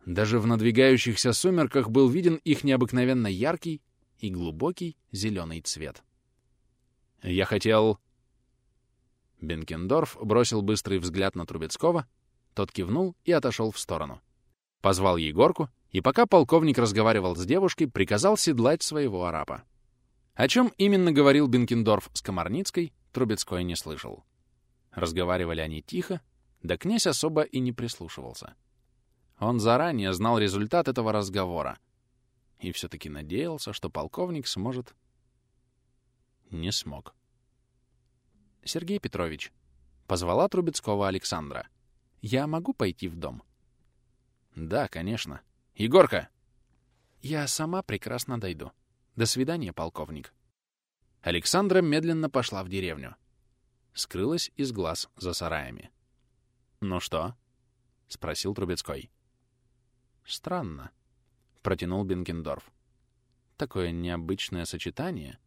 Даже в надвигающихся сумерках был виден их необыкновенно яркий и глубокий зеленый цвет. «Я хотел...» Бенкендорф бросил быстрый взгляд на Трубецкого, тот кивнул и отошел в сторону. Позвал Егорку, и пока полковник разговаривал с девушкой, приказал седлать своего арапа. О чем именно говорил Бенкендорф с Комарницкой, Трубецкой не слышал. Разговаривали они тихо, да князь особо и не прислушивался. Он заранее знал результат этого разговора и все-таки надеялся, что полковник сможет... Не смог. «Сергей Петрович», — позвала Трубецкого Александра, — «я могу пойти в дом?» «Да, конечно. Егорка!» «Я сама прекрасно дойду. До свидания, полковник». Александра медленно пошла в деревню. Скрылась из глаз за сараями. «Ну что?» — спросил Трубецкой. «Странно», — протянул Бенкендорф. «Такое необычное сочетание.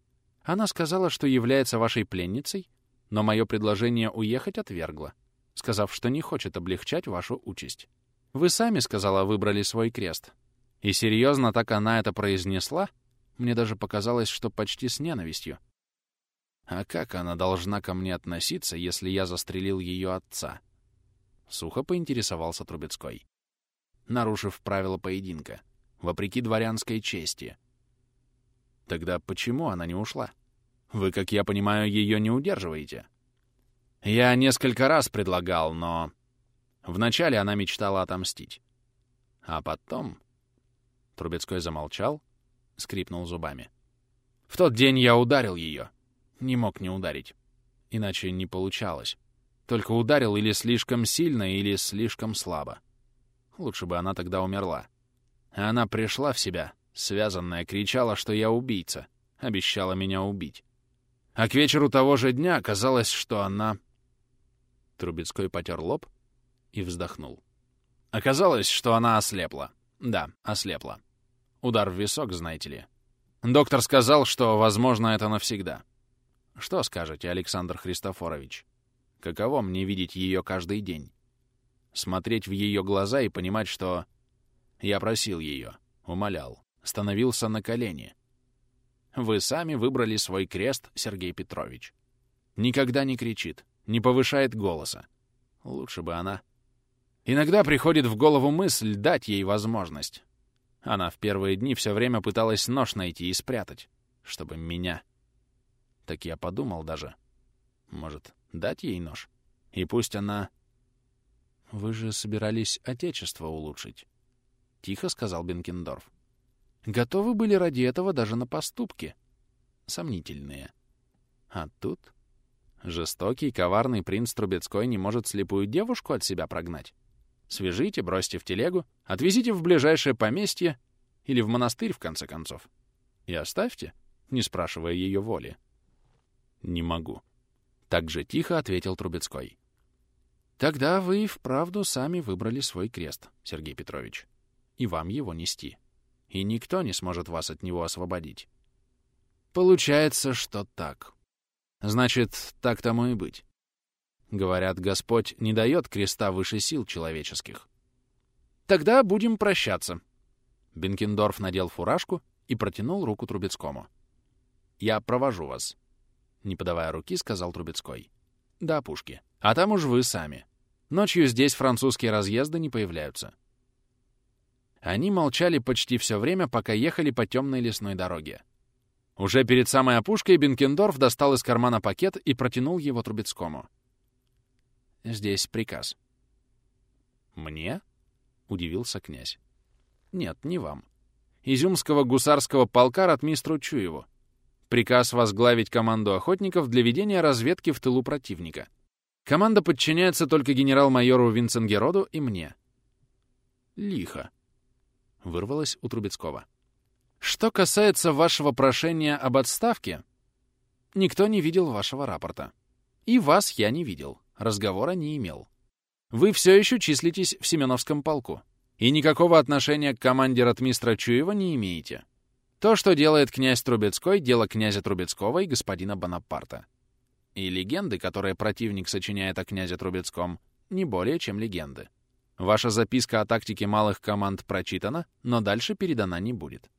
Она сказала, что является вашей пленницей, но мое предложение уехать отвергла, сказав, что не хочет облегчать вашу участь. Вы сами, сказала, выбрали свой крест. И серьезно так она это произнесла, мне даже показалось, что почти с ненавистью. А как она должна ко мне относиться, если я застрелил ее отца? Сухо поинтересовался Трубецкой. Нарушив правила поединка, вопреки дворянской чести. Тогда почему она не ушла? Вы, как я понимаю, ее не удерживаете. Я несколько раз предлагал, но... Вначале она мечтала отомстить. А потом... Трубецкой замолчал, скрипнул зубами. В тот день я ударил ее. Не мог не ударить. Иначе не получалось. Только ударил или слишком сильно, или слишком слабо. Лучше бы она тогда умерла. А она пришла в себя, связанная, кричала, что я убийца, обещала меня убить. А к вечеру того же дня оказалось, что она... Трубецкой потер лоб и вздохнул. Оказалось, что она ослепла. Да, ослепла. Удар в висок, знаете ли. Доктор сказал, что, возможно, это навсегда. Что скажете, Александр Христофорович? Каково мне видеть ее каждый день? Смотреть в ее глаза и понимать, что... Я просил ее, умолял, становился на колени. Вы сами выбрали свой крест, Сергей Петрович. Никогда не кричит, не повышает голоса. Лучше бы она... Иногда приходит в голову мысль дать ей возможность. Она в первые дни все время пыталась нож найти и спрятать, чтобы меня... Так я подумал даже. Может, дать ей нож? И пусть она... «Вы же собирались Отечество улучшить», — тихо сказал Бенкендорф. «Готовы были ради этого даже на поступки. Сомнительные. А тут жестокий, коварный принц Трубецкой не может слепую девушку от себя прогнать. Свяжите, бросьте в телегу, отвезите в ближайшее поместье или в монастырь, в конце концов. И оставьте, не спрашивая ее воли. «Не могу», — так же тихо ответил Трубецкой. «Тогда вы и вправду сами выбрали свой крест, Сергей Петрович, и вам его нести. И никто не сможет вас от него освободить». «Получается, что так. Значит, так тому и быть. Говорят, Господь не дает креста выше сил человеческих. Тогда будем прощаться». Бенкендорф надел фуражку и протянул руку Трубецкому. «Я провожу вас», не подавая руки, сказал Трубецкой. «До опушки. А там уж вы сами. Ночью здесь французские разъезды не появляются». Они молчали почти все время, пока ехали по темной лесной дороге. Уже перед самой опушкой Бенкендорф достал из кармана пакет и протянул его Трубецкому. «Здесь приказ». «Мне?» — удивился князь. «Нет, не вам. Изюмского гусарского полка ратмистру Чуеву. Приказ возглавить команду охотников для ведения разведки в тылу противника. Команда подчиняется только генерал-майору Винценгероду и мне. Лихо. Вырвалось у Трубецкого. Что касается вашего прошения об отставке, никто не видел вашего рапорта. И вас я не видел, разговора не имел. Вы все еще числитесь в Семеновском полку и никакого отношения к команде ратмистра Чуева не имеете. То, что делает князь Трубецкой, дело князя Трубецкого и господина Бонапарта. И легенды, которые противник сочиняет о князе Трубецком, не более чем легенды. Ваша записка о тактике малых команд прочитана, но дальше передана не будет.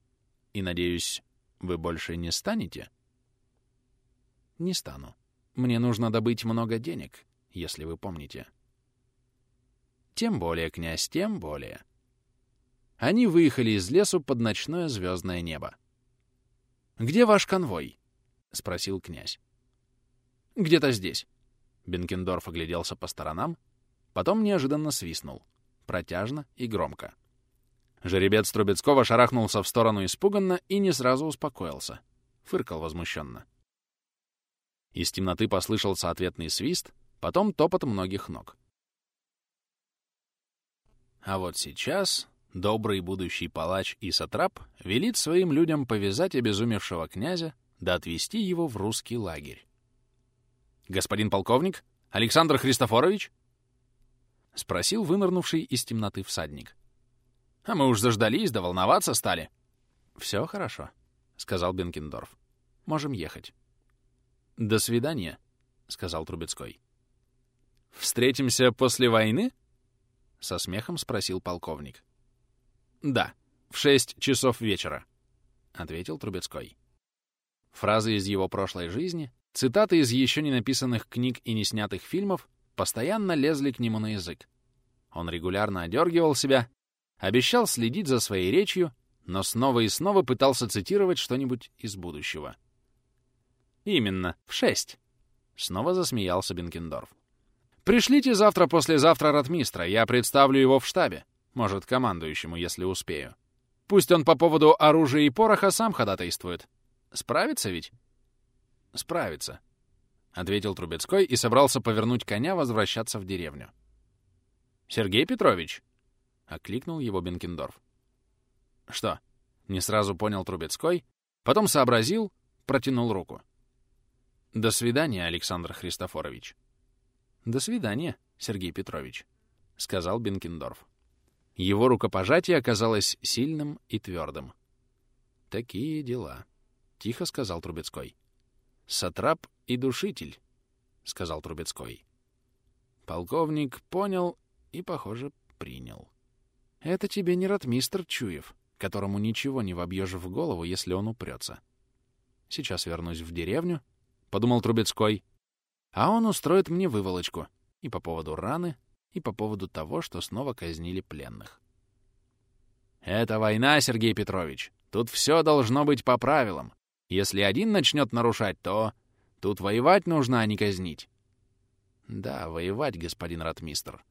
И, надеюсь, вы больше не станете? Не стану. Мне нужно добыть много денег, если вы помните. Тем более, князь, тем более. Они выехали из лесу под ночное звездное небо. «Где ваш конвой?» — спросил князь. «Где-то здесь». Бенкендорф огляделся по сторонам, потом неожиданно свистнул, протяжно и громко. Жеребец Трубецкого шарахнулся в сторону испуганно и не сразу успокоился. Фыркал возмущенно. Из темноты послышался ответный свист, потом топот многих ног. А вот сейчас добрый будущий палач и сатрап велит своим людям повязать обезумевшего князя да отвезти его в русский лагерь. «Господин полковник? Александр Христофорович?» — спросил вынырнувший из темноты всадник. «А мы уж заждались, да волноваться стали». «Все хорошо», — сказал Бенкендорф. «Можем ехать». «До свидания», — сказал Трубецкой. «Встретимся после войны?» — со смехом спросил полковник. «Да, в шесть часов вечера», — ответил Трубецкой. Фразы из его прошлой жизни, цитаты из еще не написанных книг и не снятых фильмов постоянно лезли к нему на язык. Он регулярно одергивал себя, обещал следить за своей речью, но снова и снова пытался цитировать что-нибудь из будущего. «Именно, в шесть», — снова засмеялся Бенкендорф. «Пришлите завтра-послезавтра ротмистра, я представлю его в штабе, может, командующему, если успею. Пусть он по поводу оружия и пороха сам ходатайствует. Справится ведь?» «Справится», — ответил Трубецкой и собрался повернуть коня возвращаться в деревню. «Сергей Петрович?» — окликнул его Бенкендорф. «Что?» — не сразу понял Трубецкой, потом сообразил, протянул руку. «До свидания, Александр Христофорович». «До свидания, Сергей Петрович», — сказал Бенкендорф. Его рукопожатие оказалось сильным и твердым. «Такие дела», — тихо сказал Трубецкой. «Сатрап и душитель», — сказал Трубецкой. Полковник понял и, похоже, принял. «Это тебе не ротмистр Чуев, которому ничего не вобьешь в голову, если он упрется. Сейчас вернусь в деревню», — подумал Трубецкой, «а он устроит мне выволочку и по поводу раны, и по поводу того, что снова казнили пленных». «Это война, Сергей Петрович. Тут все должно быть по правилам. Если один начнет нарушать, то тут воевать нужно, а не казнить. Да, воевать, господин ратмистр.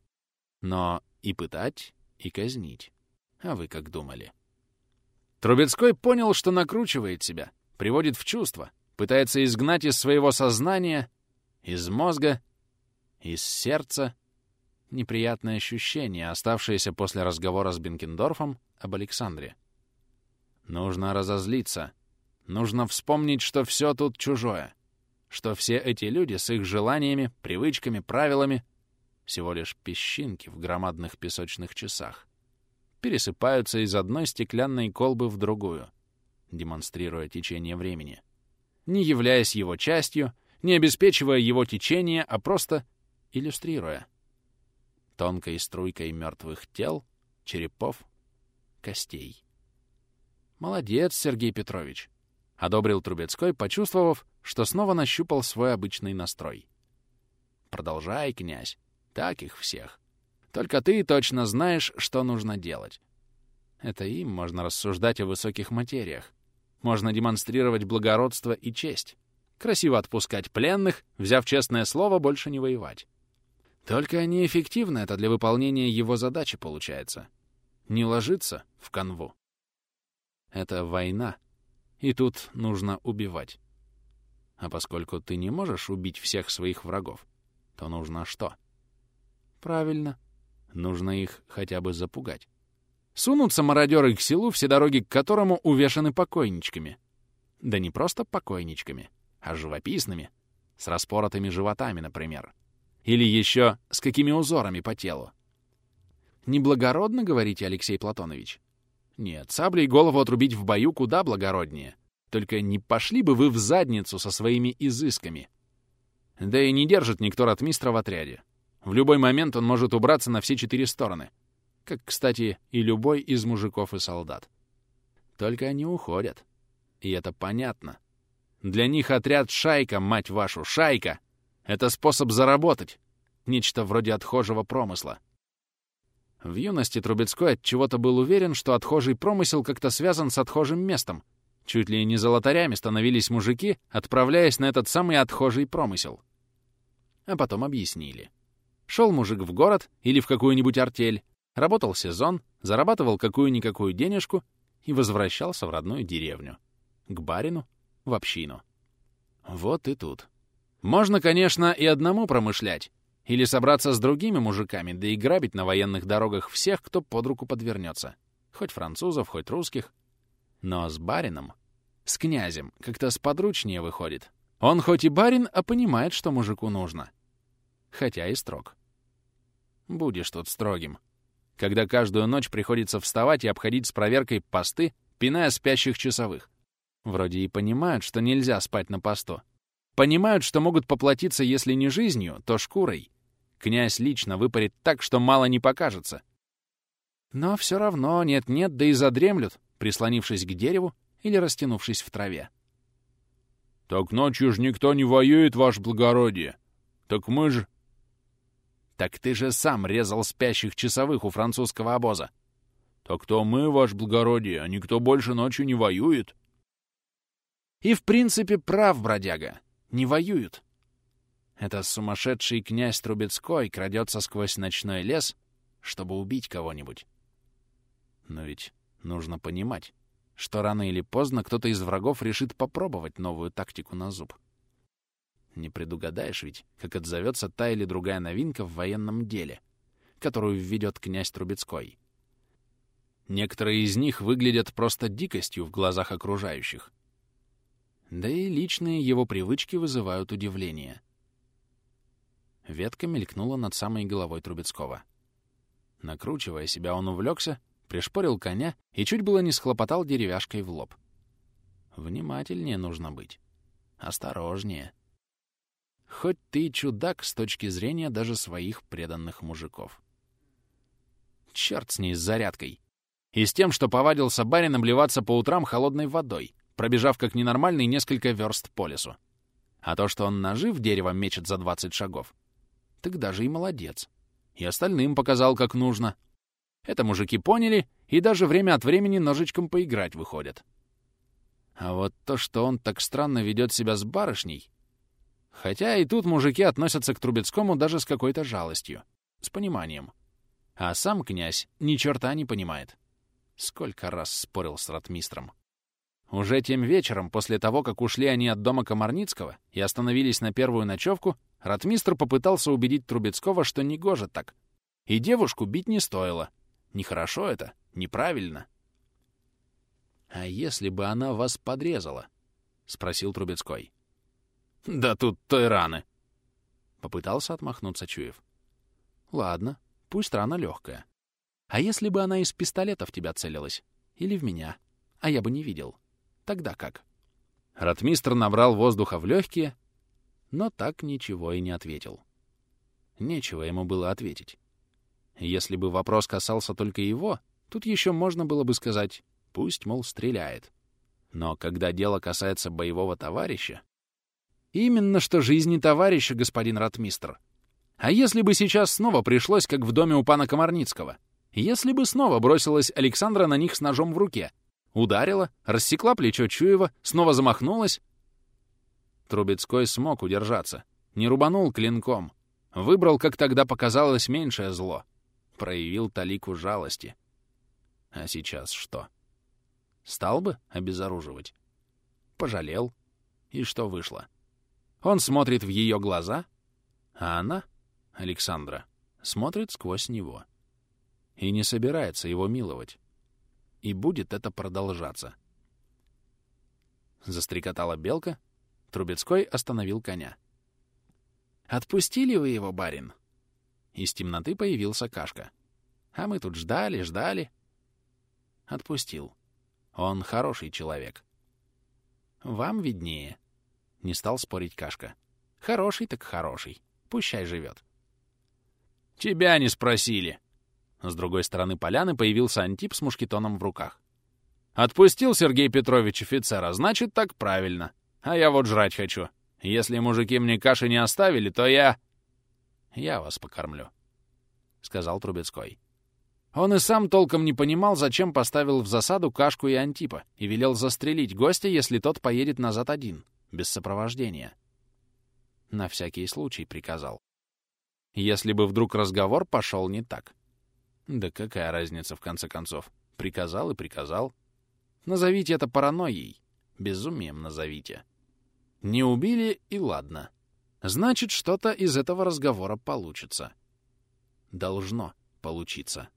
Но и пытать, и казнить. А вы как думали? Трубецкой понял, что накручивает себя, приводит в чувство, пытается изгнать из своего сознания, из мозга, из сердца неприятное ощущение, оставшееся после разговора с Бенкендорфом об Александре. Нужно разозлиться, Нужно вспомнить, что все тут чужое, что все эти люди с их желаниями, привычками, правилами — всего лишь песчинки в громадных песочных часах. Пересыпаются из одной стеклянной колбы в другую, демонстрируя течение времени. Не являясь его частью, не обеспечивая его течение, а просто иллюстрируя. Тонкой струйкой мертвых тел, черепов, костей. Молодец, Сергей Петрович. — одобрил Трубецкой, почувствовав, что снова нащупал свой обычный настрой. «Продолжай, князь. Так их всех. Только ты точно знаешь, что нужно делать. Это им можно рассуждать о высоких материях. Можно демонстрировать благородство и честь. Красиво отпускать пленных, взяв честное слово, больше не воевать. Только неэффективно это для выполнения его задачи получается. Не ложиться в канву. Это война, и тут нужно убивать. А поскольку ты не можешь убить всех своих врагов, то нужно что? Правильно, нужно их хотя бы запугать. Сунутся мародеры к селу, все дороги к которому увешаны покойничками. Да не просто покойничками, а живописными, с распоротыми животами, например. Или еще с какими узорами по телу. Неблагородно, говорите, Алексей Платонович? Нет, саблей голову отрубить в бою куда благороднее. Только не пошли бы вы в задницу со своими изысками. Да и не держит никто ратмистра в отряде. В любой момент он может убраться на все четыре стороны. Как, кстати, и любой из мужиков и солдат. Только они уходят. И это понятно. Для них отряд «шайка», мать вашу, «шайка» — это способ заработать. Нечто вроде отхожего промысла. В юности Трубецкой от чего-то был уверен, что отхожий промысел как-то связан с отхожим местом, Чуть ли не золотарями становились мужики, отправляясь на этот самый отхожий промысел. А потом объяснили. Шел мужик в город или в какую-нибудь артель, работал сезон, зарабатывал какую-никакую денежку и возвращался в родную деревню. К барину, в общину. Вот и тут. Можно, конечно, и одному промышлять, или собраться с другими мужиками, да и грабить на военных дорогах всех, кто под руку подвернется. Хоть французов, хоть русских. Но с барином, с князем, как-то сподручнее выходит. Он хоть и барин, а понимает, что мужику нужно. Хотя и строг. Будешь тут строгим. Когда каждую ночь приходится вставать и обходить с проверкой посты, пиная спящих часовых. Вроде и понимают, что нельзя спать на посту. Понимают, что могут поплатиться, если не жизнью, то шкурой. Князь лично выпарит так, что мало не покажется. Но все равно нет-нет, да и задремлют, прислонившись к дереву или растянувшись в траве. «Так ночью ж никто не воюет, ваше благородие. Так мы же...» «Так ты же сам резал спящих часовых у французского обоза». «Так то мы, ваше благородие, а никто больше ночью не воюет». «И в принципе прав, бродяга. Не воюют. Это сумасшедший князь Трубецкой крадется сквозь ночной лес, чтобы убить кого-нибудь. Но ведь нужно понимать, что рано или поздно кто-то из врагов решит попробовать новую тактику на зуб. Не предугадаешь ведь, как отзовется та или другая новинка в военном деле, которую введет князь Трубецкой. Некоторые из них выглядят просто дикостью в глазах окружающих. Да и личные его привычки вызывают удивление — Ветка мелькнула над самой головой Трубецкого. Накручивая себя, он увлекся, пришпорил коня и чуть было не схлопотал деревяшкой в лоб. Внимательнее нужно быть. Осторожнее. Хоть ты чудак с точки зрения даже своих преданных мужиков. Черт с ней с зарядкой. И с тем, что повадился барин обливаться по утрам холодной водой, пробежав как ненормальный несколько верст по лесу. А то, что он ножи дерево мечет за 20 шагов, так даже и молодец. И остальным показал, как нужно. Это мужики поняли и даже время от времени ножичком поиграть выходят. А вот то, что он так странно ведет себя с барышней... Хотя и тут мужики относятся к Трубецкому даже с какой-то жалостью, с пониманием. А сам князь ни черта не понимает. Сколько раз спорил с ратмистром. Уже тем вечером, после того, как ушли они от дома Комарницкого и остановились на первую ночевку, Ратмистр попытался убедить Трубецкого, что не гоже так. И девушку бить не стоило. Нехорошо это, неправильно. «А если бы она вас подрезала?» — спросил Трубецкой. «Да тут той раны!» — попытался отмахнуться Чуев. «Ладно, пусть рана легкая. А если бы она из пистолета в тебя целилась? Или в меня? А я бы не видел. Тогда как?» Ратмистр набрал воздуха в легкие но так ничего и не ответил. Нечего ему было ответить. Если бы вопрос касался только его, тут еще можно было бы сказать «пусть, мол, стреляет». Но когда дело касается боевого товарища... Именно что жизни товарища, господин ратмистр. А если бы сейчас снова пришлось, как в доме у пана Комарницкого? Если бы снова бросилась Александра на них с ножом в руке? Ударила, рассекла плечо Чуева, снова замахнулась, Трубецкой смог удержаться. Не рубанул клинком. Выбрал, как тогда показалось, меньшее зло. Проявил талику жалости. А сейчас что? Стал бы обезоруживать? Пожалел. И что вышло? Он смотрит в ее глаза, а она, Александра, смотрит сквозь него. И не собирается его миловать. И будет это продолжаться. Застрекотала белка, Трубецкой остановил коня. «Отпустили вы его, барин?» Из темноты появился Кашка. «А мы тут ждали, ждали». Отпустил. Он хороший человек. «Вам виднее», — не стал спорить Кашка. «Хороший так хороший. Пущай живет». «Тебя не спросили!» С другой стороны поляны появился Антип с мушкетоном в руках. «Отпустил Сергей Петрович офицера, значит, так правильно. А я вот жрать хочу. Если мужики мне каши не оставили, то я... Я вас покормлю, — сказал Трубецкой. Он и сам толком не понимал, зачем поставил в засаду Кашку и Антипа и велел застрелить гостя, если тот поедет назад один, без сопровождения. На всякий случай приказал. Если бы вдруг разговор пошел не так. Да какая разница, в конце концов? Приказал и приказал. Назовите это паранойей. Безумием назовите. Не убили, и ладно. Значит, что-то из этого разговора получится. Должно получиться.